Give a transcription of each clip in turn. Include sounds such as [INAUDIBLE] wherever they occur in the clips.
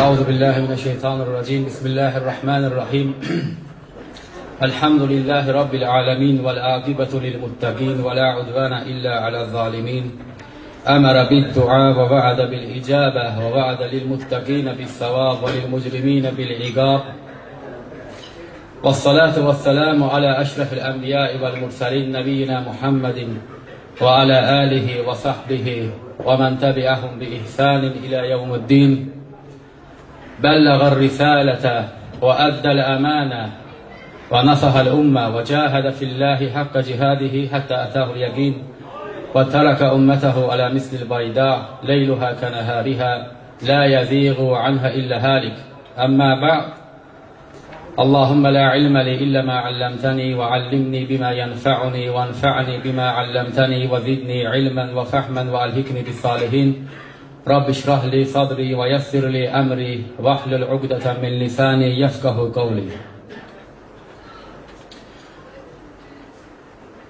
أعوذ بالله من الشيطان الرجيم. بسم الله الرحمن الرحيم. [CLEARS THROAT] الحمد لله رب العالمين والعاقبة للمتقين ولا عدوان إلا على الظالمين. أمر بالدعاء ووعد بالإجابة ووعد للمتقين بالثواب وللمجرمين بالعقاب. والصلاة والسلام على أشرف الأنبياء والمرسلين نبينا محمد وعلى آله وصحبه ومن تبعهم بإحسان إلى يوم الدين. بلغ الرسالة وأدى الأمانة ونصح الأمة وجاهد في الله حق جهاده حتى أتاه اليقين وترك أمته على مثل البيداء ليلها كنهارها لا يزيغ عنها إلا هالك. أما بعد اللهم لا علم لي إلا ما علمتني وعلمني بما ينفعني وانفعني بما علمتني وزدني علما وفهما وألهكني بالصالحين. رب اشرح لي صدري ويسر لي أمري واحلل عقدة من لساني يفقه قولي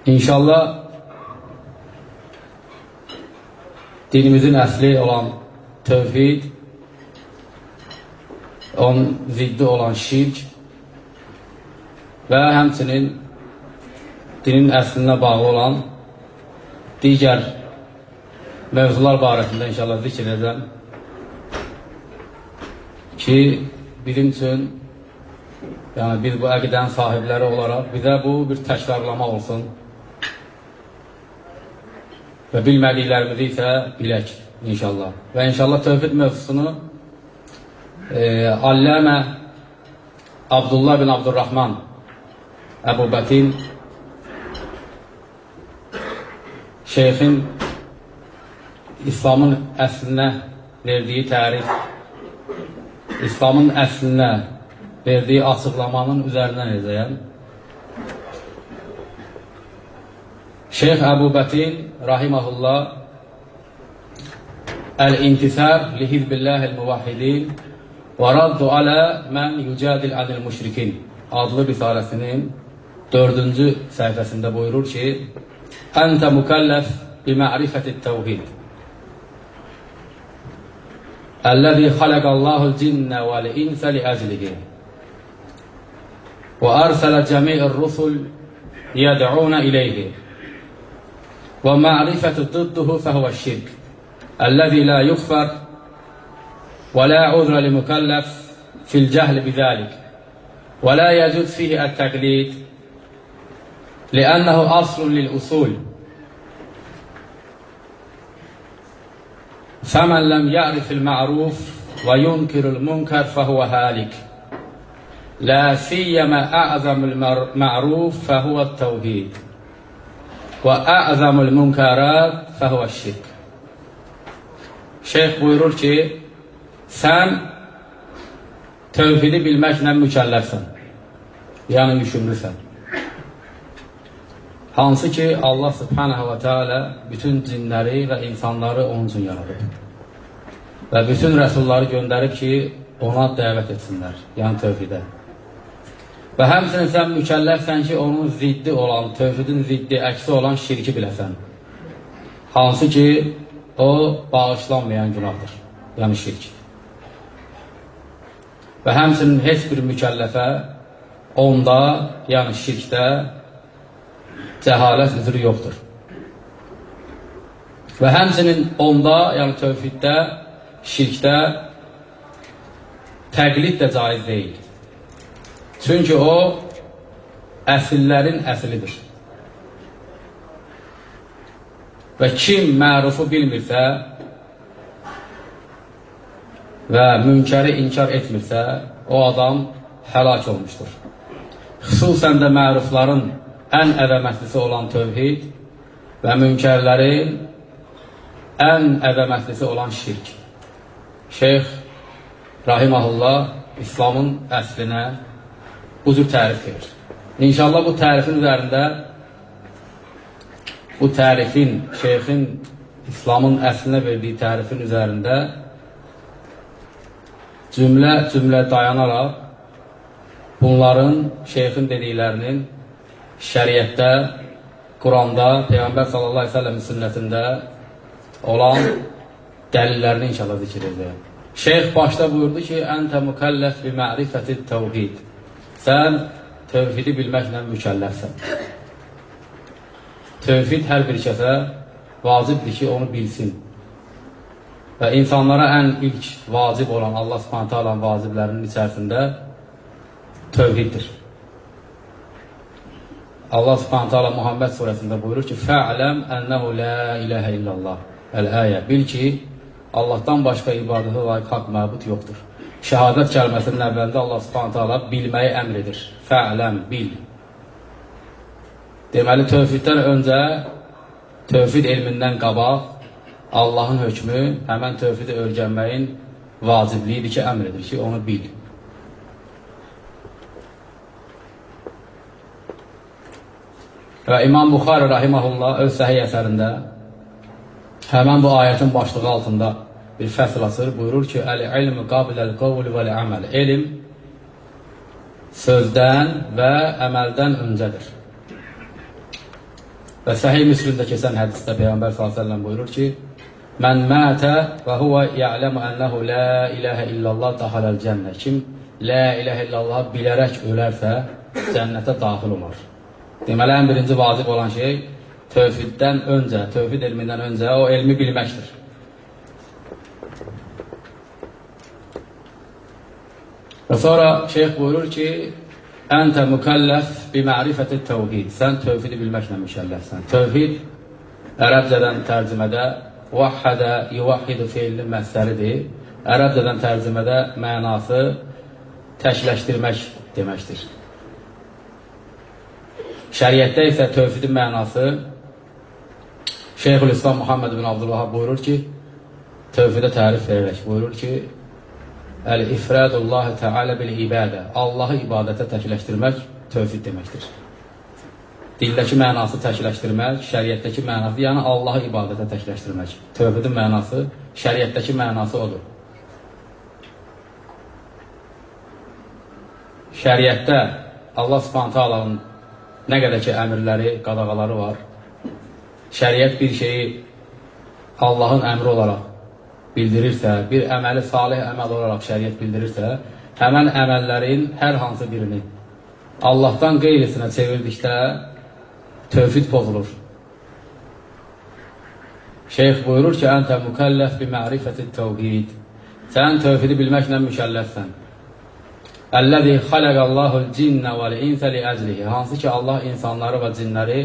İnşallah dinimizin əsli olan tövhid, onun ziddi olan şirk və həmçinin dinin əslinə bağlı olan digər mövzular barəsində inşallah zikr edəcəm ki, bizim üçün yəni biz bu əqidənin sahibləri olaraq bizə bu bir təkrarlama olsun və bilmədiklərimizi isə bilək inşallah. Və inşallah tövhid mövzusunu e, Alləmə Abdullah bin Abdurrahman Əbu Bətin şeyxin İslamın əslinə verdiyi tərif, İslamın əslinə verdiyi açıqlamanın üzərindən edəcəyəm. Şeyx Əbu Bətin rahiməhullah Əl-İntisar li Hizbillahil-Muvahhidin və raddu alə mən yücadil anil müşrikin adlı risaləsinin dördüncü səhifəsində buyurur ki, Əntə mükəlləf bimərifəti təvhid Əl-ləzi xaləqəllahul cinnə vəl-insə li-əclihi və ərsələ cəmi'ir rusul yəd'unə iləyhi ومعرفة ضده فهو الشرك. الذي لا يغفر ولا عذر لمكلف في الجهل بذلك. ولا يجوز فيه التقليد لأنه أصل للأصول. فمن لم يعرف المعروف وينكر المنكر فهو هالك. لا سيما أعظم المعروف فهو التوحيد وأعظم المنكرات فهو الشرك. شيخ بيقول كي سان توحيدي بالمجنن مكلفا يعني مشمرسان Hansı ki, Allah subhanəhə və teala bütün cinləri və insanları onun üçün yaradıb. Və bütün rəsulları göndərib ki, ona dəvət etsinlər, yəni tövhidə. Və həmçinin sən mükəlləfsən ki, onun ziddi olan, tövhidin ziddi, əksi olan şirki biləsən. Hansı ki, o bağışlanmayan günahdır, yəni şirk. Və həmçinin heç bir mükəlləfə onda, yəni şirkdə cəhalət üzrü yoxdur. Və həmçinin onda, yəni tövhiddə, şirkdə təqlid də caiz deyil. Çünki o, əsillərin əsilidir. Və kim mərufu bilmirsə və münkəri inkar etmirsə, o adam həlak olmuşdur. Xüsusən də mərufların ən əzəmətlisi olan tövhid və münkərlərin ən əzəmətlisi olan şirk. Şeyx Rahiməhullah İslamın əslinə bu cür tərif verir. İnşallah bu tərifin üzərində bu tərifin, şeyxin İslamın əslinə verdiyi tərifin üzərində cümlə-cümlə dayanaraq bunların şeyxin dediklərinin şəriətdə, Quranda, Peyğəmbər sallallahu aleyhi ve sellemin sünnətində olan dəlillərini inşallah zikr edəcəyəm. Şeyx başda buyurdu ki, Əntə mükəlləf bi mərifəti təvhid. Sən tövhidi bilməklə mükəlləfsən. Tövhid hər bir kəsə vacibdir ki, onu bilsin. Və insanlara ən ilk vacib olan Allah subhanətə alan vaciblərinin içərisində tövhiddir. Allah subhanətə ala Muhammed surəsində buyurur ki, Fə'ləm ənəhu lə iləhə illallah. Əl-əyə. Bil ki, Allahdan başqa ibadətə layiq haqq məbud yoxdur. Şəhadət kəlməsinin əvvəlində Allah subhanətə ala bilməyi əmr edir. Fə'ləm, bil. Deməli, tövhiddən öncə, tövhid elmindən qabaq, Allahın hökmü həmən tövhidi öyrənməyin vacibliyidir ki, əmr edir ki, onu bil. Və İmam Buxarı Rahiməhullah öz səhiyyə əsərində həmən bu ayətin başlığı altında bir fəsil açır, buyurur ki, Əl-ilmü qabiləl qavli vəl-əməl. Elm sözdən və əməldən öncədir. Və səhih müslimdə keçən hədisdə Peyğəmbər s.ə.v buyurur ki, Mən mətə və huvə ya'ləmu ənəhu la iləhə illallah daxaləl cənnə. Kim la iləhə illallah bilərək ölərsə, cənnətə daxil olar. Deməli, ən birinci vacib olan şey tövhiddən öncə, tövhid elmindən öncə o elmi bilməkdir. Və sonra şeyx buyurur ki, Əntə mükəlləf bi mərifəti təvhid. Sən tövhidi bilməklə mükəlləfsən. Tövhid ərəbcədən tərcümədə vahhədə yuvahhidu feilinin məsləridir. Ərəbcədən tərcümədə mənası təkləşdirmək deməkdir. Şəriətdə isə tövhidin mənası Şeyxülislam Muhammed bin Abdülvahab buyurur ki, tövhidə tərif verərək buyurur ki, Əl-ifradullahi Teala bil ibadə. Allahı ibadətə təkləşdirmək tövhid deməkdir. Dildəki mənası təkləşdirmək, şəriətdəki mənası, yəni Allahı ibadətə təkləşdirmək. Tövhidin mənası, şəriətdəki mənası odur. Şəriətdə Allah subhanətə alanın nə qədər ki, əmirləri, qadağaları var, şəriət bir şeyi Allahın əmri olaraq bildirirsə, bir əməli salih əməl olaraq şəriət bildirirsə, həmən əməllərin hər hansı birini Allahdan qeyrisinə çevirdikdə tövhid pozulur. Şeyx buyurur ki, əntə mükəlləf bi mərifəti təvhid. Sən tövhidi bilməklə mükəlləfsən. Əlləzi xaləqəllahul cinnə vəl insə li əclihi. Hansı ki, Allah insanları və cinləri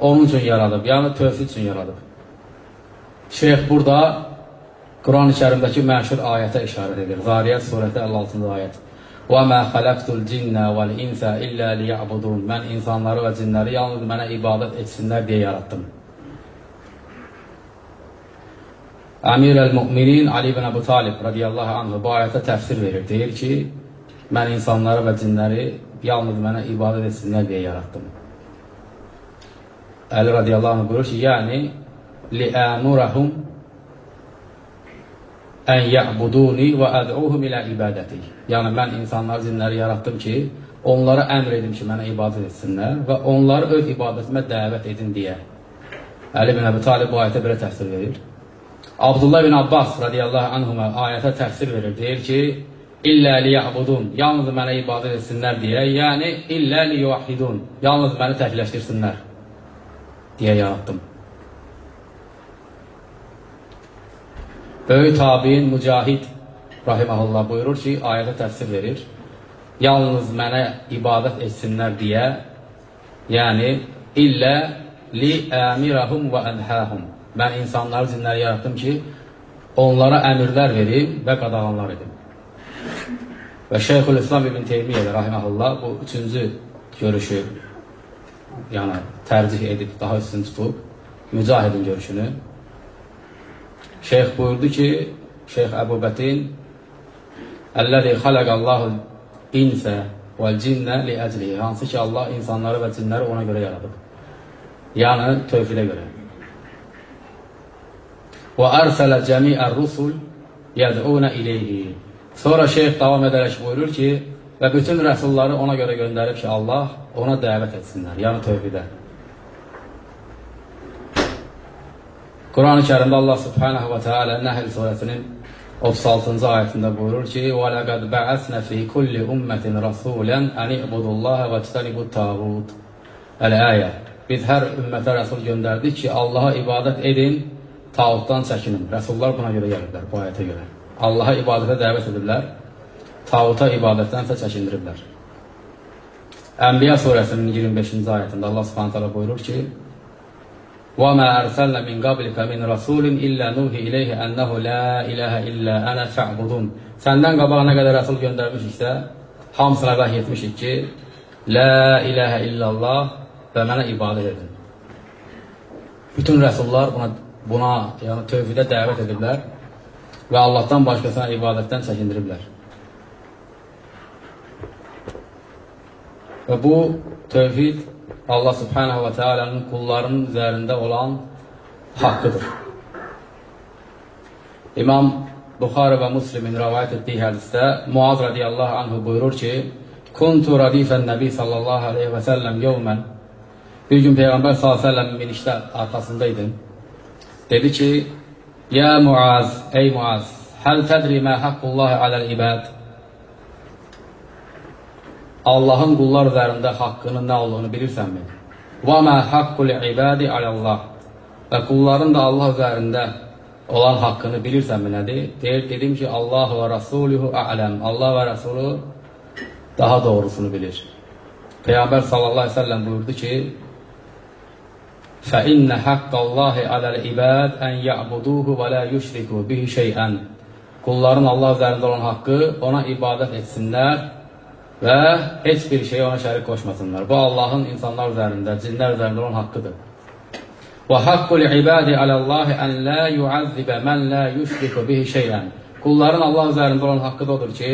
onun üçün yaradıb, yəni tövhid üçün yaradıb. Şeyx burada Quran-ı Kərimdəki məşhur ayətə işarə edir. Zariyyət surəti 56-cı ayət. Və mə xaləqtul cinnə vəl insə illə liyəbudun. Mən insanları və cinləri yalnız mənə ibadət etsinlər deyə yaratdım. Əmir el-Müminin Ali ibn Əbu Talib radiyallahu anh bu ayətə təfsir verir. Deyir ki, mən insanları və cinləri yalnız mənə ibadət etsinlər deyə yaratdım. Əli radiyallahu anh buyurur ki, yəni li'əmurəhum ən ya'buduni və əd'uhum ilə ibadəti. Yəni, mən insanları, cinləri yaratdım ki, onlara əmr edim ki, mənə ibadət etsinlər və onları öz ibadətimə dəvət edin deyə. Əli bin Əbi Talib bu ayətə belə təfsir verir. Abdullah bin Abbas radiyallahu anhuma ayətə təfsir verir. Deyir ki, illə liya'budun, yalnız mənə ibadət etsinlər deyə, yəni illə liyuahidun, yalnız məni təkləşdirsinlər deyə yaratdım. Böyük tabiin Mücahid rahiməhullah buyurur ki, ayətə təfsir verir. Yalnız mənə ibadət etsinlər deyə, yəni illə li əmirəhum və ənhəhum. Mən insanları, cinləri yarattım ki, onlara əmirlər verim və qadağanlar edim. Və Şeyxül İslam ibn Teymiyyə rahiməhullah bu üçüncü görüşü yəni tərcih edib, daha üstün tutub, mücahidin görüşünü Şeyx buyurdu ki, Şeyx Əbu Bətin Əlləzi xaləqəllahu insə vəl cinnə li əclihi Hansı ki, Allah insanları və cinləri ona görə yaradıb. Yəni, tövhidə görə. Və ərsələ cəmiər rusul yəd'unə ileyhi Sonra şeyx davam edərək buyurur ki, və bütün rəsulları ona görə göndərib ki, Allah ona dəvət etsinlər, yəni tövhidə. Quran-ı Kərimdə Allah Subhanahu və Teala Nəhl surəsinin 36-cı ayətində buyurur ki: "Və laqad ba'asna fi kulli ummatin rasulan an i'budu Allaha və tanibu tağut." Əl-ayə. Biz hər ümmətə rəsul göndərdik ki, Allaha ibadət edin, tağutdan çəkinin. Rəsullar buna görə gəliblər, bu ayətə görə. Allaha ibadətə dəvət ediblər, tağuta ibadətdən isə çəkindiriblər. Ənbiya surəsinin 25-ci ayətində Allah Subhanahu taala buyurur ki: "Və mə ərsəlnə min qablikə min rasulin illə nuhi ileyhi ennehu la ilaha illə ana fa'budun." Səndən qabaq nə qədər rəsul göndərmişiksə, hamısına vəhy etmişik ki, la ilaha illallah və mənə ibadət edin. Bütün rəsullar buna buna yəni tövhidə dəvət ediblər və Allahdan başqasına ibadətdən çəkindiriblər. Və bu tövhid Allah subhanahu və teala'nın qullarının üzərində olan haqqıdır. İmam Buxarı və Muslimin rəvayət etdiyi hədisdə Muaz radiyallahu anhu buyurur ki, Kuntu radifən nəbi sallallahu aleyhi və səlləm yevmən Bir gün Peyğəmbər sallallahu aleyhi və səlləm minişdə arxasındaydım. Dedi ki, Yə Muaz, ey Muaz, həl tədri mə haqqullahi aləl ibad? Allahın qullar üzərində haqqının nə olduğunu bilirsənmi? Və mə haqqul ibadi alallah. Və qulların da Allah üzərində olan haqqını bilirsənmi nədir? Deyir, dedim ki, Allah və Rasuluhu ələm. Allah və Rasulü daha doğrusunu bilir. Peyğəmbər sallallahu əleyhi və səlləm buyurdu ki: فَإِنَّ حَقَّ اللّٰهِ عَلَى الْعِبَادِ أَنْ يَعْبُدُوهُ وَلَا يُشْرِكُوا بِهِ شَيْئًا Qulların Allah üzərində olan haqqı ona ibadət etsinlər və heç bir şey ona şərik qoşmasınlar. Bu Allahın insanlar üzərində, cinlər üzərində olan haqqıdır. Və haqqul ibadi alallahi an la yu'azzibə mən la yushriku bihi şey'ən. Qulların Allah üzərində olan haqqı da odur ki,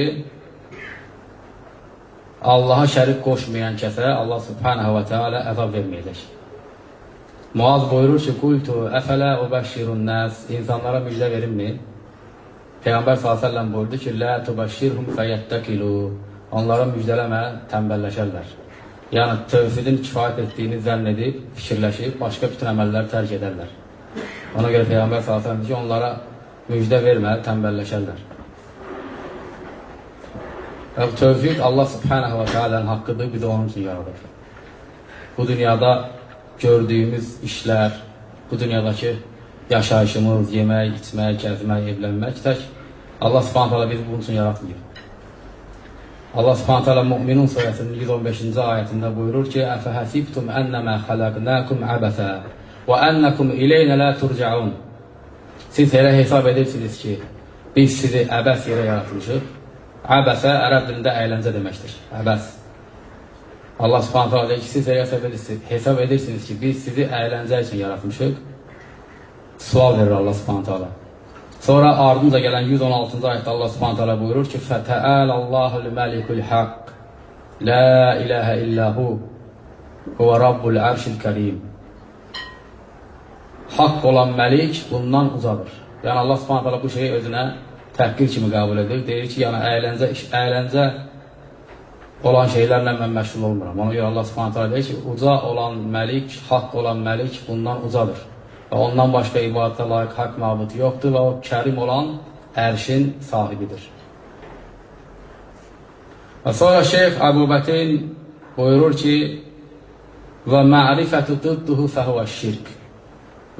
Allaha şərik qoşmayan kəsə Allah subhanahu və teala əzab verməyəcək. Muaz buyurur ki, qultu əfələ ubəşşirun nəs, insanlara müjdə verilmi? Peyğəmbər s.ə.v buyurdu ki, lə tubəşşirhum fəyyəttəkilu, onlara müjdələmə, tənbəlləşərlər. Yəni, tövhidin kifayət etdiyini zənn edib, fikirləşib, başqa bütün əməlləri tərk edərlər. Ona görə Peyğəmbər s.ə.v ki, onlara müjdə vermə, tənbəlləşərlər. Və tövhid Allah subhanahu və teala'nın haqqıdır, bir də onun üçün yaradır. Bu dünyada gördüyümüz işlər, bu dünyadakı yaşayışımız, yemək, içmək, gəzmək, evlənmək tək Allah subhanahu teala bizi bunun üçün yaratmayıb. Allah subhanahu teala Mü'minun surəsinin 115-ci ayətində buyurur ki, Əfəhəsibtum ənəmə xələqnəkum əbəsə və ənəkum ileynə lə turcaun. Siz elə hesab edirsiniz ki, biz sizi əbəs yerə yaratmışıq. Əbəsə ərəb dilində əyləncə deməkdir. Əbəs. Allah hala deyir ki, siz hesab edirsiniz, hesab edirsiniz ki, biz sizi əyləncə üçün yaratmışıq. Sual verir Allah subhanət hala. Sonra ardınca gələn 116-cı ayətdə Allah subhanət hala buyurur ki, Fətəəl Allahul məlikul haqq, La iləhə illəhu, Huvə Rabbul ərşil kərim. Haqq olan məlik bundan uzadır. Yəni Allah subhanət hala bu şeyi özünə təhqir kimi qəbul edir. Deyir ki, yəni əyləncə, əyləncə olan şeylərlə mən məşğul olmuram. Ona görə Allah subhanət hala deyir ki, uca olan məlik, haqq olan məlik bundan ucadır. Və ondan başqa ibadətə layiq haqq məbud yoxdur və o kərim olan ərşin sahibidir. Və sonra Şeyx Əbu Bətin buyurur ki, və mərifətü dıdduhu fəhvə şirk.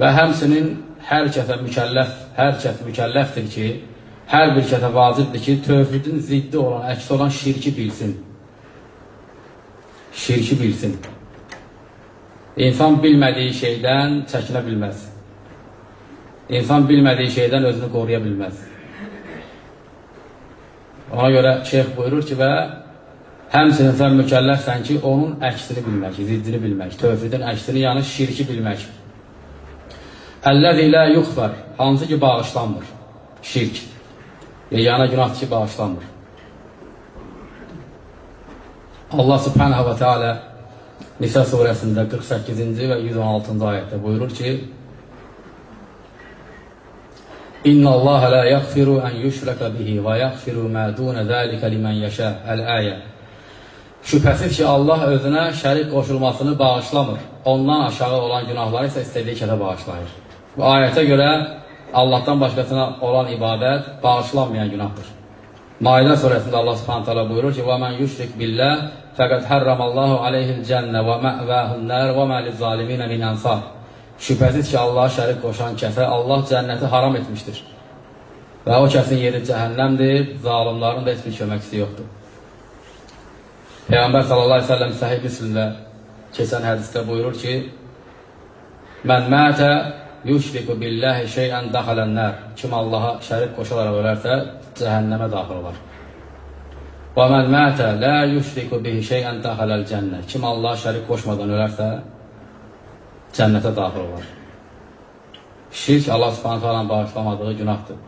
Və həmsinin hər kəsə mükəlləf, hər kəs mükəlləfdir ki, hər bir kəsə vacibdir ki, tövhidin ziddi olan, əks olan şirki bilsin. Şirki bilsin. İnsan bilmədiyi şeydən çəkinə bilməz. İnsan bilmədiyi şeydən özünü qoruya bilməz. Ona görə şeyx buyurur ki, və həmsinin sən mükəlləfsən ki, onun əksini bilmək, ziddini bilmək, tövhidin əksini, yəni şirki bilmək. Əlləzi lə yuxfər, hansı ki bağışlanmır, şirk. Yegana günah ki bağışlanmır. Allah subhanahu və teala Nisa surəsində 48-ci və 116-cı ayətdə buyurur ki, İnna Allah la yaghfiru an yushraka bihi və yaghfiru ma dun zalika liman yasha. El-ayə. Şübhəsiz ki, Allah özünə şərik qoşulmasını bağışlamır. Ondan aşağı olan günahları isə istədiyi qədər bağışlayır. Bu ayətə görə Allahdan başqasına olan ibadət bağışlanmayan günahdır. Maidə surəsində Allah Subhanahu taala buyurur ki: "Və men yushrik billah fəqad harramallahu alayhil cennə və ma'vahun nar və ma lizzalimin min ansar." Şübhəsiz ki, Allaha şərik qoşan kəsə Allah cənnəti haram etmişdir. Və o kəsin yeri cəhənnəmdir, zalimların da heç bir köməkçisi yoxdur. Peyğəmbər sallallahu əleyhi və səlləm səhih müslimdə keçən hədisdə buyurur ki: "Mən mətə yushriku billahi şey'an dakhalan nar." Kim Allaha şərik qoşaraq ölərsə, cəhənnəmə daxil olar. Və men mətə la yushriku bihi şey'an dakhalal cənnə. Kim Allaha şərik qoşmadan ölərsə, cənnətə daxil olar. Şirk Allah Subhanahu taalanın bağışlamadığı günahdır.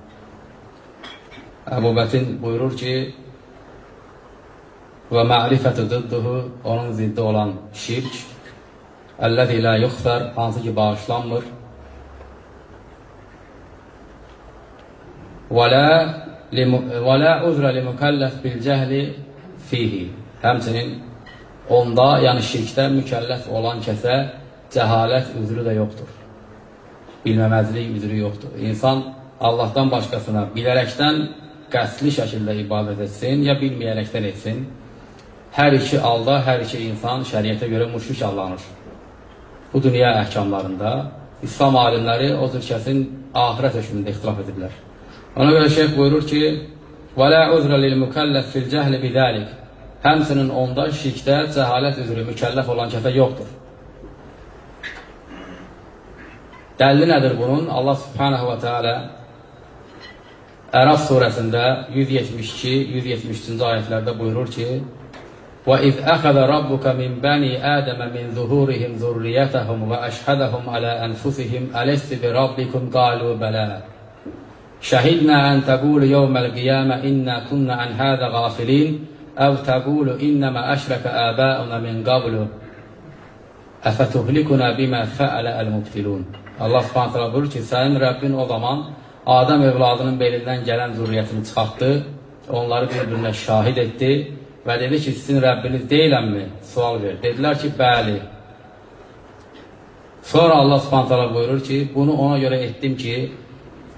Əbu Bətin buyurur ki, və ma'rifətü zidduhu onun ziddi olan şirk əlləzi la yuxfər hansı ki bağışlanmır və la la uzra li mükəlləf bil cəhli fihi həmçinin onda, yəni şirkdə mükəlləf olan kəsə cəhalət üzrü də yoxdur. Bilməməzlik üzrü yoxdur. İnsan Allahdan başqasına bilərəkdən qəsdli şəkildə ibadət etsin, ya bilməyərəkdən etsin, hər iki alda, hər iki insan şəriətə görə müşrik allanır. Bu dünya əhkamlarında İslam alimləri o cür kəsin ahirət hökmündə ixtilaf ediblər. Ona görə şeyh buyurur ki, Və lə uzrə lil mükəlləf fil cəhli bidəlik Həmsinin onda şirkdə cəhalət üzrü mükəlləf olan kəsə yoxdur. Dəlli nədir bunun? Allah subhanahu və teala Əraf surəsində 172-173-cü ayətlərdə buyurur ki, وَإِذْ أَخَذَ رَبُّكَ مِنْ بَنِي آدَمَ مِنْ ظُهُورِهِمْ ذُرِّيَّتَهُمْ وَأَشْهَدَهُمْ عَلَى أَنْفُسِهِمْ أَلَسْتُ بِرَبِّكُمْ قَالُوا بَلَى شَهِدْنَا أَنْ تَقُولُ يَوْمَ الْقِيَامَةِ إِنَّا كُنَّا عَنْ هَذَا غَافِلِينَ أَوْ تَقُولُ إِنَّمَا أَشْرَكَ آبَاؤُنَا مِنْ قَبْلُ أَفَتُهْلِكُنَا بِمَا فَعَلَ الْمُبْتِلُونَ Allah Subhanahu taala buyurur ki, sənin Rəbbin o zaman Adəm övladının belindən gələn zürriyyətini çıxartdı, onları bir-birinə şahid etdi və dedi ki, sizin Rəbbiniz deyiləmmi? Sual ver. Dedilər ki, bəli. Sonra Allah subhantala buyurur ki, bunu ona görə etdim ki,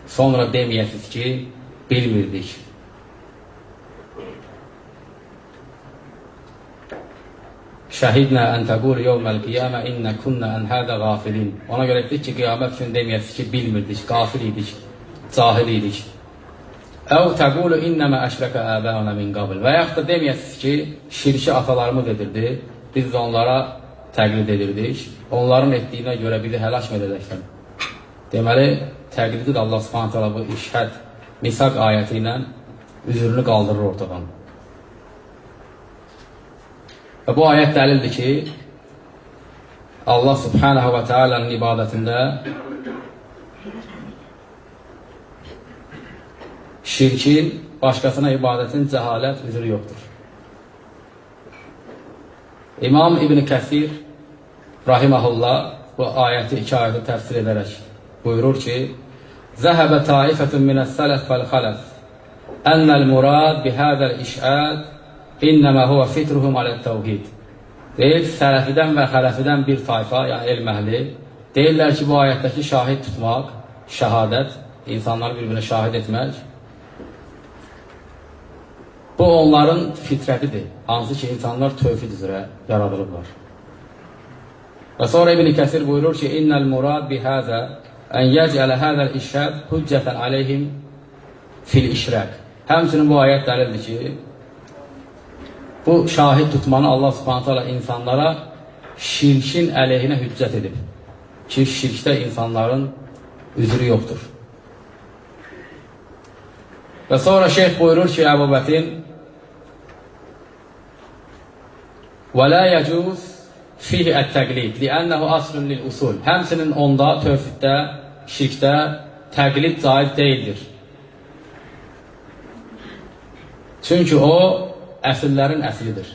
sonra deməyəsiz ki, bilmirdik. Şəhidnə ən təqul yevməl qiyamə innə kunnə ən hədə qafilin. Ona görə etdik ki, qiyamət üçün deməyəsiz ki, bilmirdik, qafil idik, cahil idik. Əv təqulu innəmə əşrəkə əbəuna min qabl. Və yaxud da deməyəsiz ki, şirki atalarımız edirdi, biz də onlara təqlid edirdik. Onların etdiyinə görə bizi həlak edəcəklər. Deməli, təqlidir Allah subhanət hala bu işhəd, misaq ayəti ilə üzrünü qaldırır ortadan. Və bu ayət dəlildir ki, Allah subhanəhə və teala'nın ibadətində şirkin, başqasına ibadətin cəhalət üzrü yoxdur. İmam İbn Kəsir rahiməhullah bu ayəti iki ayədə təfsir edərək buyurur ki, Zəhəbə taifətun minəs sələf vəl-xələf ənəl murad bihədəl işəd İnnəmə huvə fitruhum alət təvhid. Deyir, sələfidən və xələfidən bir tayfa, yəni elm əhli, deyirlər ki, bu ayətdəki şahid tutmaq, şəhadət, insanları bir-birinə şahid etmək, bu onların fitrətidir, hansı ki, insanlar tövfid üzrə yaradılıblar. Və sonra İbn-i Kəsir buyurur ki, İnnəl murad bihəzə ən yəcələ həzəl işrəb hüccətən aleyhim fil işrək. Həmçinin bu ayət dəlildir ki, bu şahid tutmanı Allah subhanət hala insanlara şirkin əleyhinə hüccət edib. Ki, şirkdə insanların üzrü yoxdur. Və sonra şeyh buyurur ki, Əbu Bətin وَلَا يَجُوز فِيهِ التَّقْلid لِأَنَّهُ أَصْلٌ لِلْأُسُولِ Həmsinin onda, tövfiddə, şirkdə təqlid caiz deyildir. Çünki o, əsillərin əslidir.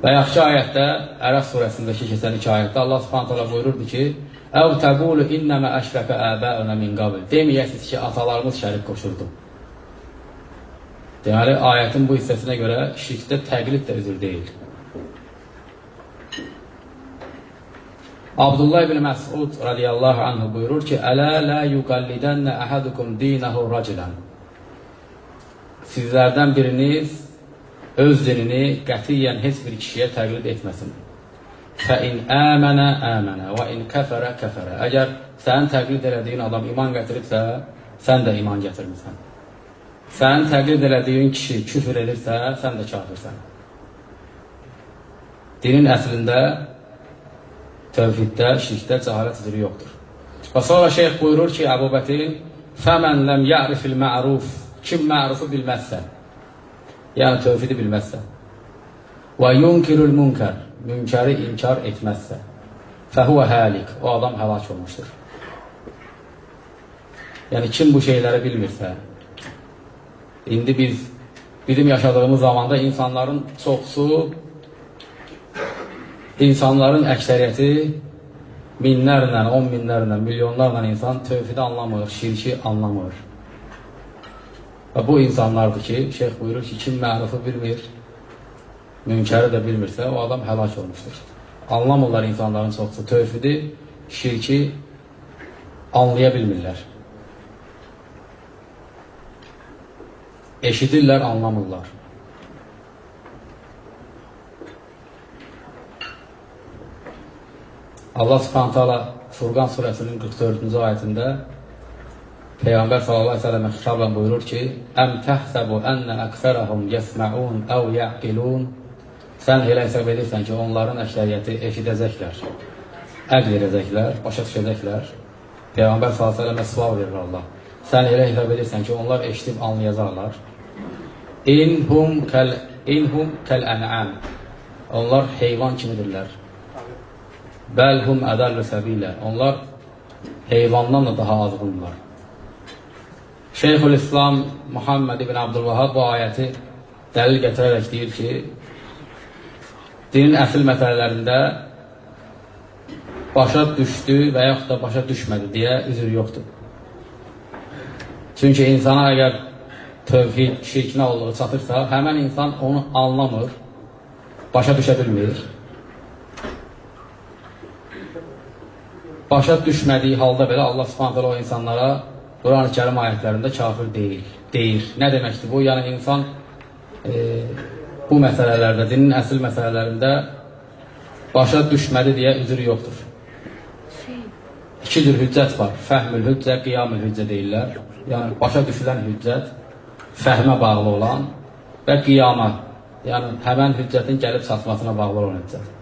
Və yaxşı ayətdə, Ərəf surəsindəki keçən iki ayətdə Allah subhanət hala buyururdu ki, Əv təqulu innəmə əşrəkə əbəunə min qabl. Deməyəsiz ki, atalarımız şərik qoşurdu. Deməli, ayətin bu hissəsinə görə şirkdə təqlid də üzr deyil. Abdullah ibn Məsud radiyallahu anhu buyurur ki, Ələ lə yuqallidənnə əhədukum dinəhu racilən. Sizlərdən biriniz öz dinini qətiyyən heç bir kişiyə təqlid etməsin. Fəin əmənə əmənə və in kəfərə kəfərə. Əgər sənin təqlid elədiyin adam iman gətiribsə, sən də iman gətirmirsən. Sənin təqlid elədiyin kişi küfür edirsə, sən də kafirsən. Dinin əslində tövhiddə, şirkdə cəhalət üzrü yoxdur. Və sonra şeyx buyurur ki, Əbu Bəkir, Fəmən ləm yərifil məruf, kim mərufu bilməzsə, yəni tövhidi bilməzsə, yunkirul münkər, münkəri inkar etməzsə, fəhuvə həlik, o adam həlak olmuşdur. Yəni, kim bu şeyləri bilmirsə, indi biz, bizim yaşadığımız zamanda insanların çoxsu insanların əksəriyyəti minlərlə, on minlərlə, milyonlarla insan tövhidi anlamır, şirki anlamır. Və bu insanlardır ki, şeyx buyurur ki, kim mərufu bilmir, münkəri də bilmirsə, o adam həlak olmuşdur. Anlamırlar insanların çoxsu tövhidi, şirki anlaya bilmirlər. Eşidirlər, anlamırlar. Allah subhanət hala Furqan surəsinin 44-cü ayətində Peyğəmbər sallallahu aleyhi ve sellemə xitabən buyurur ki Əm təhsəbu ənnə əksərəhum yəsməun əv yəqilun Sən elə hesab edirsən ki, onların əksəriyyəti eşidəcəklər, əql edəcəklər, başa düşəcəklər. Peyğəmbər sallallahu aleyhi ve sellemə sual verir Allah. Sən elə hesab edirsən ki, onlar eşidib anlayacaqlar. İnhum kəl, inhum kəl ənəm. Onlar heyvan kimidirlər. Bəlhum ədəllu səbilə. Onlar heyvandan da daha azğınlar. Şeyhül İslam Muhammed ibn Abdülvahab bu ayəti dəlil gətirərək deyir ki, dinin əsl məsələlərində başa düşdü və yaxud da başa düşmədi deyə üzr yoxdur. Çünki insana əgər tövhid, şirkinə olduğu çatırsa, həmən insan onu anlamır, başa düşə bilmir. Başa düşmədiyi halda belə Allah Subhanahu o insanlara Quran-ı Kərim ayətlərində kafir deyil, deyir. Nə deməkdir bu? Yəni insan e, bu məsələlərdə, dinin əsl məsələlərində başa düşmədi deyə üzr yoxdur. İki cür hüccət var. Fəhmül hüccə, qiyamül hüccə deyirlər. Yəni başa düşülən hüccət fəhmə bağlı olan və qiyama, yəni həmən hüccətin gəlib çatmasına bağlı olan hüccət.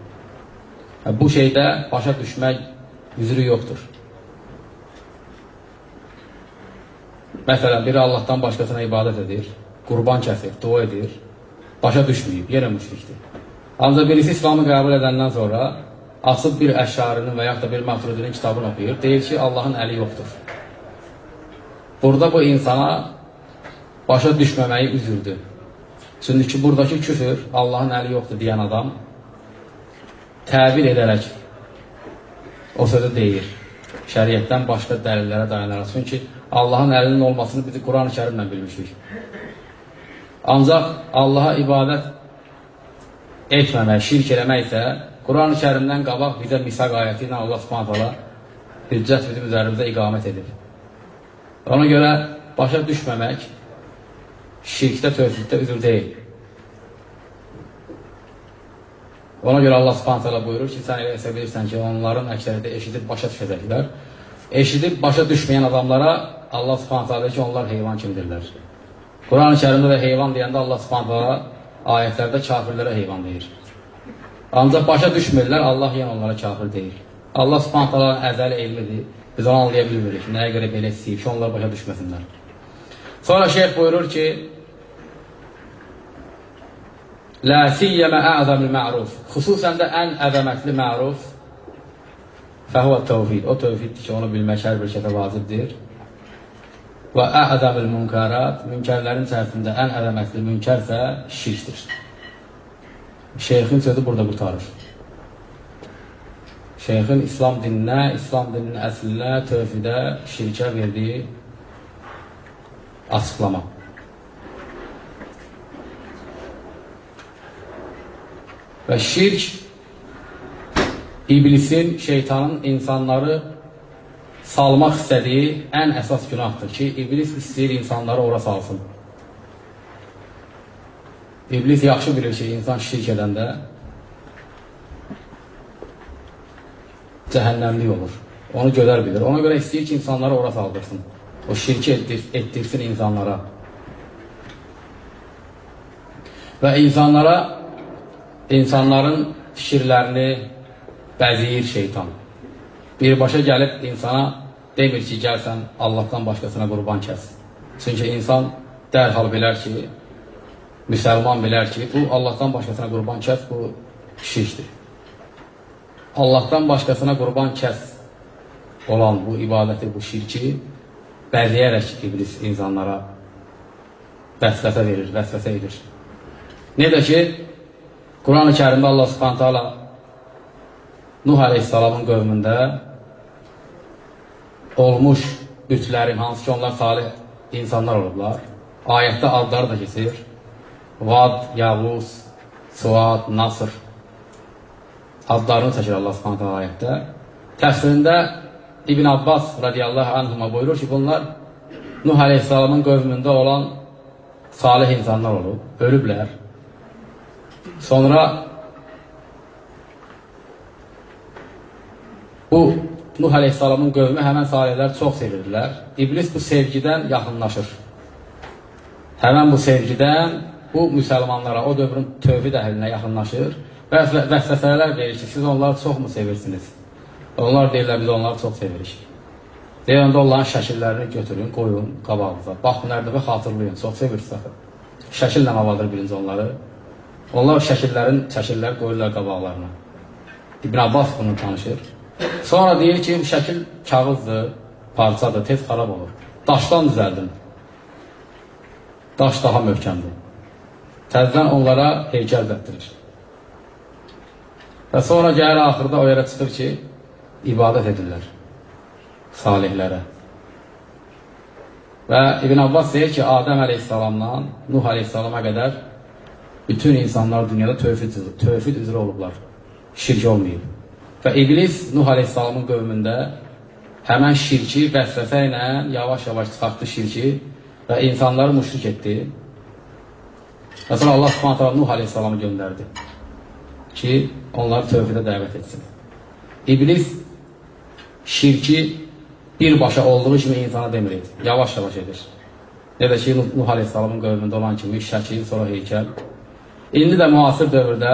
Bu şeydə başa düşmək üzrü yoxdur. Məsələn, biri Allahdan başqasına ibadət edir, qurban kəsir, dua edir, başa düşməyib, yenə müşrikdir. Ancaq birisi İslamı qəbul edəndən sonra açıb bir əşarinin və yaxud da bir mətrudinin kitabını oxuyur, deyir ki, Allahın əli yoxdur. Burada bu insana başa düşməməyi üzürdür. Çünki buradakı küfür, Allahın əli yoxdur deyən adam təbil edərək o sözü deyir. Şəriətdən başqa dəlillərə dayanaraq. Çünki Allahın əlinin olmasını biz Quran-ı kərimlə bilmişik. Ancaq Allaha ibadət etməmək, şirk eləmək isə Quran-ı kərimdən qabaq bizə misaq ayəti ilə Allah subhanət hüccət bizim üzərimizdə iqamət edib. Ona görə başa düşməmək şirkdə, tövhiddə üzr deyil. Ona görə Allah subhanət buyurur ki, sən elə hesab edirsən ki, onların əksəriyyəti eşidib başa düşəcəklər. Eşidib başa düşməyən adamlara Allah subhanət deyir ki, onlar heyvan kimdirlər. Quran-ı kərimdə də heyvan deyəndə Allah subhanət ayətlərdə kafirlərə heyvan deyir. Ancaq başa düşmürlər, Allah yəni onlara kafir deyir. Allah subhanət əzəli elmidir. Biz onu anlaya bilmirik. Nəyə görə belə istəyib ki, onlar başa düşməsinlər. Sonra şeyh buyurur ki, La siyyəmə əzəmül məruf. Xüsusən də ən əzəmətli məruf fəhvə təvhid. O təvhiddir ki, onu bilmək hər bir kəsə vacibdir. Və əzəmül münkərat. Münkərlərin içərisində ən əzəmətli münkərsə şirkdir. Şeyxin sözü burada qutarır. Şeyxin İslam dininə, İslam dininin əslinə, tövhidə, şirkə verdiyi açıqlama. Və şirk iblisin, şeytanın insanları salmaq istədiyi ən əsas günahdır ki, iblis istəyir insanları ora salsın. İblis yaxşı bilir ki, insan şirk edəndə cəhənnəmlik olur. Onu gölər bilir. Ona görə istəyir ki, insanları ora saldırsın. O şirki etdir, etdirsin insanlara. Və insanlara, insanların fikirlərini bəziyir şeytan. Birbaşa gəlib insana demir ki, gəlsən Allahdan başqasına qurban kəs. Çünki insan dərhal bilər ki, müsəlman bilər ki, bu Allahdan başqasına qurban kəs, bu şirkdir. Allahdan başqasına qurban kəs olan bu ibadəti, bu şirki bəzəyərək iblis insanlara vəsvəsə verir, vəsvəsə edir. Necə ki, Quran-ı kərimdə Allah subhanətə ala Nuh aleyhissalamın qövmündə olmuş bütlərin, hansı ki onlar salih insanlar olublar. Ayətdə adları da keçir. Vad, Yavuz, Suad, Nasır adlarını çəkir Allah subhanətə ayətdə. Təfsirində İbn Abbas radiyallahu anhuma buyurur ki, bunlar Nuh aleyhissalamın qövmündə olan salih insanlar olub, ölüblər. Sonra bu Nuh əleyhissalamın qövmü həmən salihləri çox sevirdilər. İblis bu sevgidən yaxınlaşır. Həmən bu sevgidən bu müsəlmanlara, o dövrün tövhid əhlinə yaxınlaşır və vəsvəsələr verir ki, siz onları çoxmu sevirsiniz? Onlar deyirlər, biz onları çox sevirik. Deyəndə onların şəkillərini götürün, qoyun qabağınıza. Baxın, hər dəfə xatırlayın, çox sevirsiniz. Şəkillə avadır birinci onları. Onlar şəkillərin, şəkillər qoyurlar qabaqlarına. İbn Abbas bunu tanışır. Sonra deyir ki, şəkil kağızdır, parçadır, tez xarab olur. Daşdan düzəldin. Daş daha möhkəmdir. Təzdən onlara heykəl bətdirir. Və sonra gəlir axırda o yerə çıxır ki, ibadət edirlər salihlərə. Və İbn Abbas deyir ki, Adəm əleyhissalamdan Nuh əleyhissalama qədər bütün insanlar dünyada tövhid, tövhid üzrə olublar. Şirk olmayıb. Və iblis Nuh əleyhissalamın qövmündə həmən şirki vəsvəsə ilə yavaş-yavaş çıxartdı şirki və insanları müşrik etdi. Və sonra Allah subhanət hala Nuh əleyhissalamı göndərdi ki, onları tövhidə dəvət etsin. İblis şirki birbaşa olduğu kimi insana demir edir. Yavaş-yavaş edir. Necə ki, Nuh əleyhissalamın qövmündə olan kimi şəkil, sonra heykəl. İndi də müasir dövrdə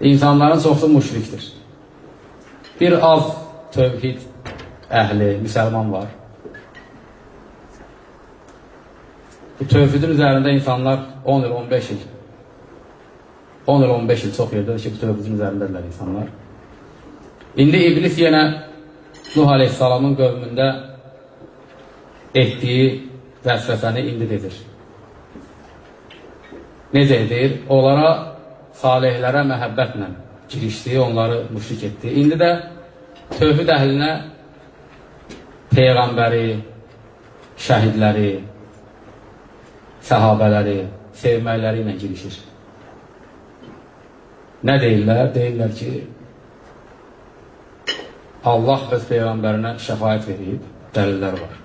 insanların çoxsu müşrikdir. Bir az tövhid əhli, müsəlman var. Bu tövhidin üzərində insanlar 10 il, 15 il 10 il, 15 il çox yerdə ki, bu tövhidin üzərindədirlər insanlar. İndi iblis yenə Nuh Aleyhisselamın qövmündə etdiyi vəsvəsəni indi edir. Necə edir? Onlara salihlərə məhəbbətlə girişdi, onları müşrik etdi. İndi də tövhid əhlinə Peyğəmbəri, şəhidləri, səhabələri sevməkləri ilə girişir. Nə deyirlər? Deyirlər ki, Allah öz Peyğəmbərinə şəfayət verib, dəlillər var.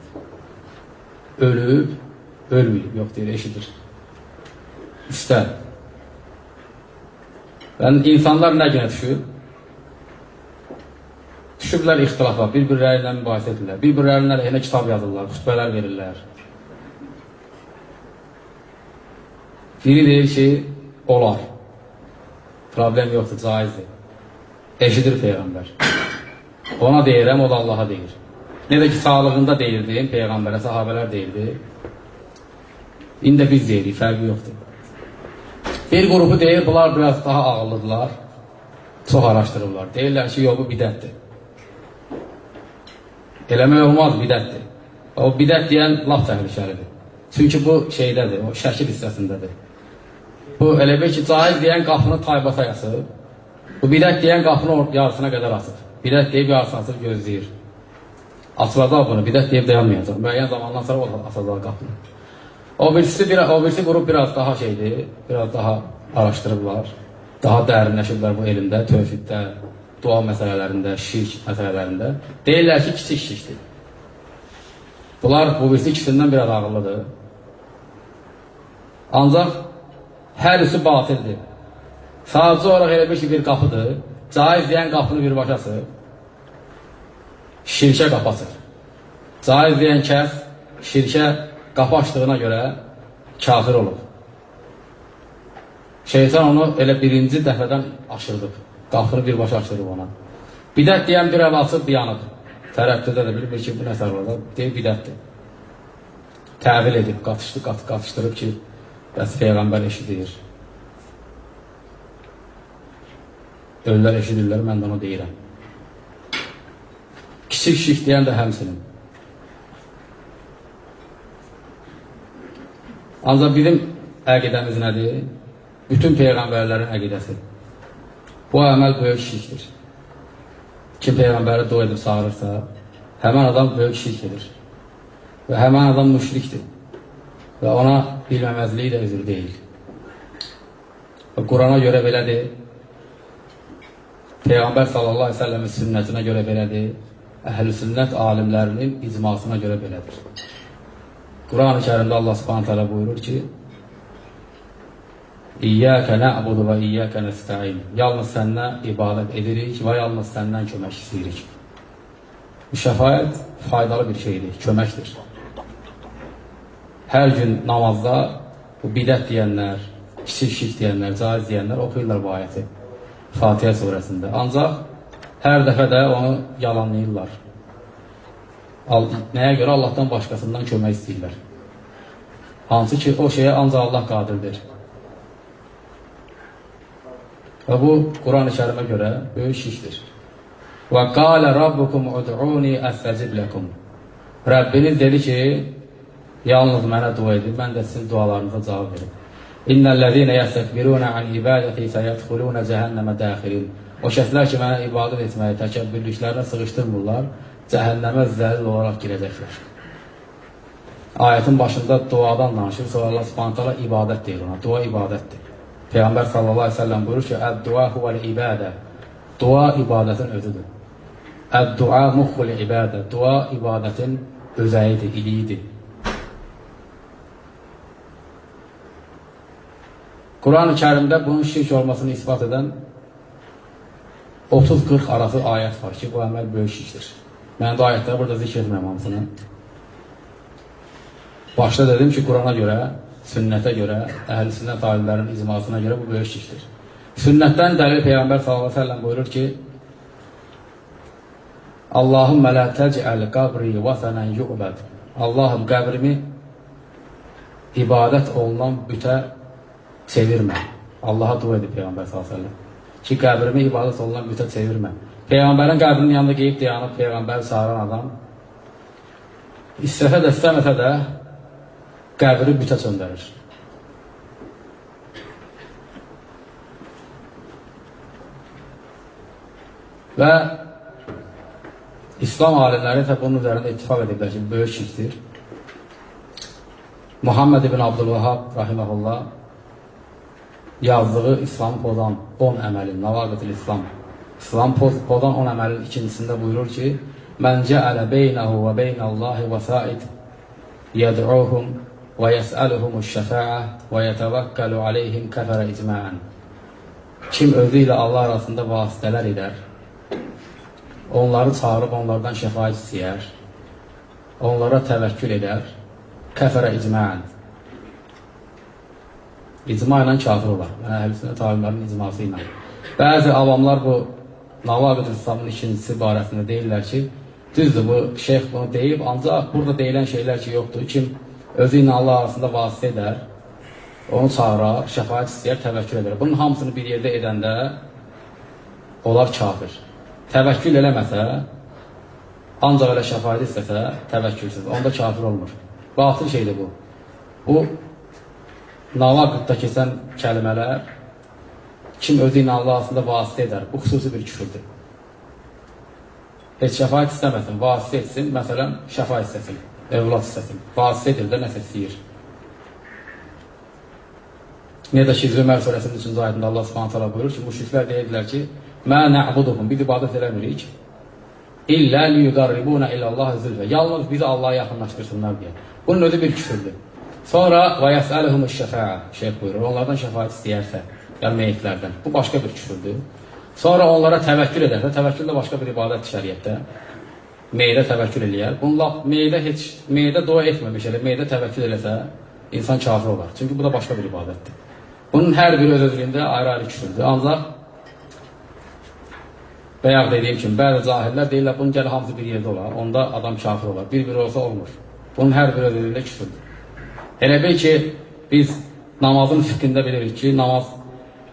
Ölüb, ölməyib, yox deyir, eşidir. İstər. Yəni, insanlar nə günə düşür? Düşüblər ixtilafa, bir-birləri ilə mübahisə edirlər, bir-birlərinin əleyhinə kitab yazırlar, xütbələr verirlər. Biri deyir ki, olar. Problem yoxdur, caizdir. Eşidir Peyğəmbər. Ona deyirəm, o da Allaha deyir. Necə ki, sağlığında deyirdim, Peyğəmbərə, sahabələr deyirdi. İndi biz deyirik, fərqi yoxdur. Bir qrupu deyir, bunlar biraz daha ağıllıdırlar, çox araşdırırlar. Deyirlər ki, yox, bu bidətdir. Eləmək olmaz, bidətdir. O bidət deyən laf təhlükəlidir. Çünki bu şeydədir, o şəkil hissəsindədir. Bu elə bir ki, caiz deyən qapını taybata yasır. Bu bidət deyən qapını yarısına qədər asır. Bidət deyib yarısını asır, gözləyir. Açılacaq bunu, bidət deyib dayanmayacaq. Müəyyən zamandan sonra o asacaq qapını. O birisi, bir, o birisi qrup biraz daha şeydir, biraz daha araşdırırlar. daha dərinləşiblər bu elmdə, tövhiddə, dua məsələlərində, şirk məsələlərində. Deyirlər ki, kiçik şirkdir. Bunlar bu birisi ikisindən biraz ağıllıdır. Ancaq hər üçü batildir. Sadəcə olaraq elə bir ki, bir qapıdır. Caiz deyən qapını birbaşa açır. Şirkə qapı açır. Caiz deyən kəs şirkə qapı açdığına görə kafir olur. Şeytan onu elə birinci dəfədən aşırdıb. Qapını birbaşa aşırıb ona. Bidət deyən bir əv açıb dayanıb. Tərəddüd edə bilir ki, bu nə sarılacaq? Deyir, bidətdir. Təvil edib, qatışdı, qat, qatışdırıb ki, bəs Peyğəmbər eşidir. Ölülər eşidirlər, mən də onu deyirəm. Kiçik şirk deyən də həmsinin. Ancaq bizim əqidəmiz nədir? Bütün Peyğəmbərlərin əqidəsi. Bu əməl böyük şirkdir. Kim Peyğəmbəri dua edib çağırırsa, həmən adam böyük şirk edir. Və həmən adam müşrikdir. Və ona bilməməzliyi də üzr deyil. Və Qurana görə belədir. Peyğəmbər sallallahu aleyhi ve sellemin sünnətinə görə belədir. Əhl-i sünnət alimlərinin icmasına görə belədir. Quran-ı kərimdə Allah subhanət hələ buyurur ki, İyyəkə nə'budu və iyyəkə nəstəin. Yalnız səndən ibadət edirik və yalnız səndən kömək istəyirik. Şəfayət faydalı bir şeydir, köməkdir. Hər gün namazda bu bidət deyənlər, kiçik şirk deyənlər, caiz deyənlər oxuyurlar bu ayəti Fatihə surəsində. Ancaq hər dəfə də onu yalanlayırlar. Nəyə görə Allahdan başqasından kömək istəyirlər. Hansı ki, o şeyə ancaq Allah qadirdir. Və bu, Quran-ı kərimə görə böyük şişdir. Və qalə rabbukum ud'uni əstəcib ləkum. Rəbbiniz dedi ki, yalnız mənə dua edin, mən də sizin dualarınıza cavab verim. İnnəl-ləzīnə yəstəkbirunə ən ibadəti səyədxulunə cəhənnəmə dəxilin. O kəslər ki, mənə ibadət etməyi təkəbbürlüklərinə sığışdırmırlar, cəhənnəmə zəlil olaraq girəcəklər. Ayətin başında duadan danışır, sonra Allah subhanətələ ibadət deyir ona, dua ibadətdir. Peyğəmbər sallallahu aleyhi ve sellem buyurur ki, Əd-dua huvəl ibadə. Dua ibadətin özüdür. Əd-dua muxul ibadə. Dua ibadətin özəyidir, iliyidir. Quran-ı kərimdə bunun şirk olmasını ispat edən 30-40 arası ayət var ki, bu əməl böyük şirkdir. Mən də ayətləri burada zikr etməyəm hamısını. Başda dedim ki, Qurana görə, sünnətə görə, əhl-i sünnət alimlərinin icmasına görə bu böyük şirkdir. Sünnətdən dəlil Peyğəmbər s.ə.v buyurur ki, Allahümmə lə təcəl qabri vəsənən yu'bəd. Allahım qəbrimi ibadət olunan bütə çevirmə. Allaha dua edib Peyğəmbər s.ə.v ki, qəbrimi ibadət olunan bütə çevirmə. Peyğəmbərin qəbrinin yanında qeyib dayanıb Peyğəmbər çağıran adam istəsə də, istəməsə də qəbri bütə çöndərir. Və İslam alimləri isə bunun üzərində ittifak ediblər ki, böyük şirkdir. Muhammed ibn Abdülvahab rahiməhullah yazdığı İslam pozan 10 əməli, Navaqətil İslam. İslam poz, pozan 10 əməlin ikincisində buyurur ki, Mən cəələ beynəhu və beynəllahi vəsaid yəd'uhum şəfəə və yətəvəkkəlu aleyhim kəfərə icməən. Kim özü ilə Allah arasında vasitələr edər, onları çağırıb onlardan şəfayət istəyər, onlara təvəkkül edər, kəfərə icməən icma ilə kafir olar. Yəni, əhl-i talimlərin icması ilə. Bəzi avamlar bu Navaqid İslamın ikincisi barəsində deyirlər ki, düzdür, bu şeyx bunu deyib, ancaq burada deyilən şeylər ki, yoxdur. Kim özü ilə Allah arasında vasitə edər, onu çağırar, şəfayət istəyər, təvəkkül edər. Bunun hamısını bir yerdə edəndə onlar kafir. Təvəkkül eləməsə, ancaq elə şəfayət istəsə, təvəkkülsüz. Onda kafir olmur. Batıl şeydir bu. Bu Navaqiddə keçən kəlmələr kim özü ilə Allah arasında vasitə edər, bu xüsusi bir küfürdür. Heç şəfayət istəməsin, vasitə etsin, məsələn, şəfayət istəsin, evlad istəsin, vasitə edir də nəsə istəyir. Necə ki, Zümər surəsinin 3-cü ayətində Allah Subhanahu taala buyurur ki, müşriklər deyirdilər ki, "Mə na'buduhum" biz ibadət eləmirik. İllə liyuqarribuna ila Allah zülfə. Yalnız bizi Allah'a yaxınlaşdırsınlar deyə. Bunun özü bir küfürdür. Sonra və yəsəluhum şəfaə. Şeyx buyurur, onlardan şəfaət istəyərsə, yəni meyitlərdən. Bu başqa bir küfürdür. Sonra onlara təvəkkül edərsə, təvəkkül də başqa bir ibadət şəriətdə. Meyidə təvəkkül eləyər. Bununla meyidə heç meyidə dua etməmiş elə meyidə təvəkkül eləsə, insan kafir olar. Çünki bu da başqa bir ibadətdir. Bunun hər biri öz-özlüyündə ayrı-ayrı küfürdür. Ancaq Bayaq dediyim kimi, bəzi cahillər deyirlər, bunun gəl hamısı bir yerdə olar, onda adam kafir olar. Bir-bir olsa olmur. Bunun hər bir özəlində küfürdür. Elə bil ki, biz namazın fikrində bilirik ki, namaz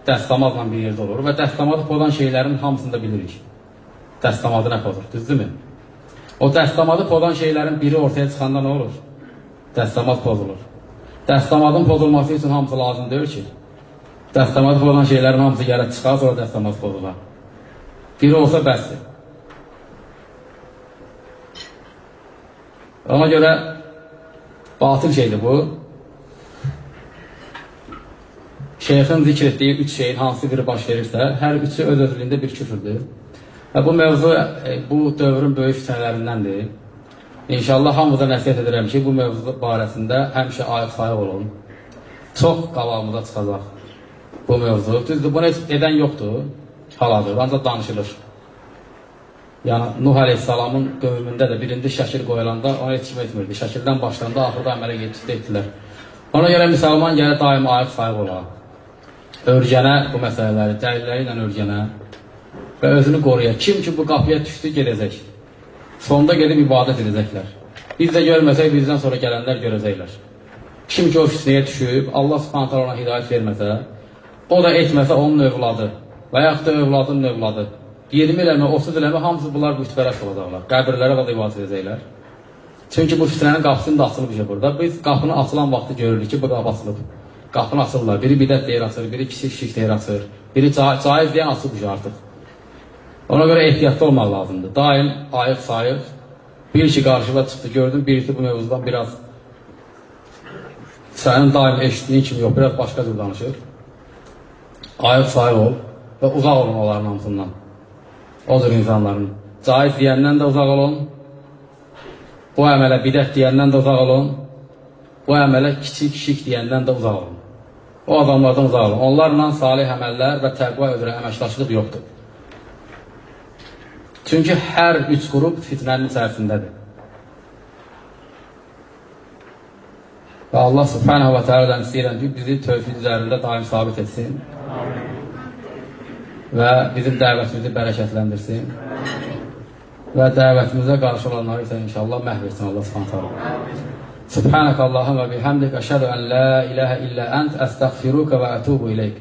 dəstəmazla bir yerdə olur və dəstəmazı pozan şeylərin hamısını da bilirik. Dəstəmazı nə pozur, düzdürmü? O dəstəmazı pozan şeylərin biri ortaya çıxanda nə olur? Dəstəmaz pozulur. Dəstəmazın pozulması üçün hamısı lazım deyil ki, dəstəmazı pozan şeylərin hamısı gəlib çıxar, sonra dəstəmaz pozular. Biri olsa bəsdir. Ona görə batıl şeydir bu. Şeyxin zikr etdiyi üç şeyin hansı biri baş verirsə, hər üçü öz özlüyündə bir küfürdür. Və bu mövzu e, bu dövrün böyük fitnələrindəndir. İnşallah hamıza nəsiyyət edirəm ki, bu mövzu barəsində həmişə ayıq sayıq olun. Çox qabağımıza çıxacaq bu mövzu. Düzdür, bunu heç edən yoxdur hal-hazır, ancaq danışılır. Yəni, Nuh Aleyhisselamın dövründə də birində şəkil qoyulanda ona heç kim etmirdi. Şəkildən başlandı, axırda əmələ yetişdi etdilər. Ona görə müsəlman gələ daim ayıq sayıq ola. Örgənə bu məsələləri, dəlilləri ilə örgənə və özünü qoruya. Kim ki bu qapıya düşdü, gedəcək. Sonda gedib ibadət edəcəklər. Biz də görməsək, bizdən sonra gələnlər görəcəklər. Kim ki o fitnəyə düşüb, Allah subhanətə ona hidayət verməsə, o da etməsə onun övladı və yaxud da övladın övladı 20 eləmə, 30 eləmə, hamısı bunlar qütbərəst olacaqlar. Qəbirlərə qədər ibadət edəcəklər. Çünki bu fitnənin qapısını da açılıb işə burada. Biz qapını açılan vaxtı görürük ki, bu qapı açılıb. Qapını açırlar. Biri bidət deyir açır, biri kiçik şirk deyir açır, biri caiz, caiz deyən açıb işə artıq. Ona görə ehtiyatlı olmaq lazımdır. Daim ayıq sayıq. Bir ki qarşıda çıxdı, gördüm, birisi bu mövzudan biraz sənin daim eşitdiyin kimi yox, biraz başqa cür danışır. Ayıq sayıq ol və uzaq olun onların hamısından. O cür insanların. Caiz deyəndən də uzaq olun. Bu əmələ bidət deyəndən də uzaq olun. Bu əmələ kiçik şirk deyəndən də uzaq olun. O adamlardan uzaq olun. Onlarla salih əməllər və təqva üzrə əməkdaşlıq yoxdur. Çünki hər üç qrup fitnənin içərisindədir. Və Allah subhanahu və teala'dan istəyirəm ki, bizi tövfid üzərində daim sabit etsin. Amin və bizim dəvətimizi bərəkətləndirsin və dəvətimizə qarşı olanları isə inşallah məhv etsin Allah subhanətə Subhanək Allahım və bihamdik əşhədu ən la iləhə illə ənt əstəğfiruka və ətubu iləyik